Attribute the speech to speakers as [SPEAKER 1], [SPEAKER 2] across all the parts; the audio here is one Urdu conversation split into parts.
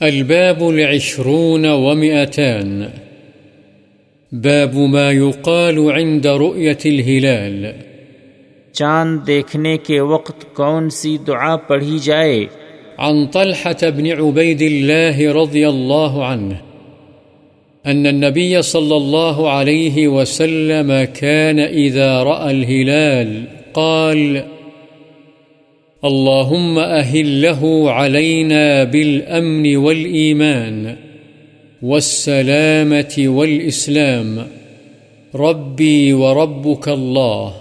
[SPEAKER 1] الباب العشرون ومئتان. باب ما يقال عند رؤية الهلال.
[SPEAKER 2] چاند دیکھنے کے وقت کون سی دعا پڑھی جائے؟
[SPEAKER 1] عن طلحة بن عبيد الله رضي الله عنه أن النبي صلى الله عليه وسلم كان إذا رأى الهلال قال اللهم أهله علينا بالأمن والإيمان والسلامة والإسلام ربي وربك الله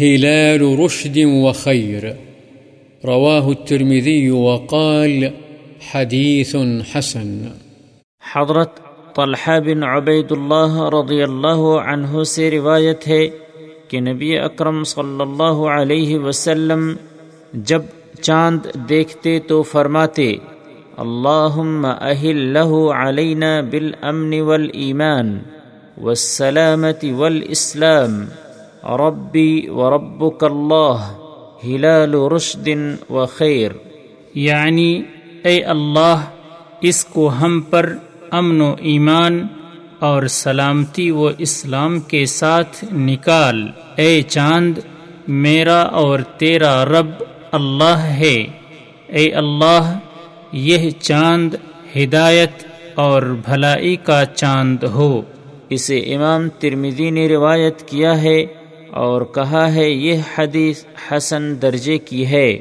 [SPEAKER 1] هلال رشد وخير رواه الترمذي وقال حديث حسن
[SPEAKER 2] حضرت طلحہ بن عبید اللہ رضی اللہ عنہ سے روایت ہے کہ نبی اکرم صلی اللہ علیہ وسلم جب چاند دیکھتے تو فرماتے، اللہم اہل لہو علینا بالامن والایمان والسلامت والاسلام، ربی وربک اللہ، ہلال رشد و خیر.
[SPEAKER 3] یعنی اے اللہ، اس کو ہم پر امن و ایمان اور سلامتی و اسلام کے ساتھ نکال۔ اے چاند، میرا اور تیرا رب اللہ ہے۔ اے اللہ، یہ چاند ہدایت اور بھلائی کا چاند ہو۔
[SPEAKER 2] اسے امام ترمیدی نے روایت کیا ہے اور کہا ہے، یہ حدیث حسن درجے کی ہے۔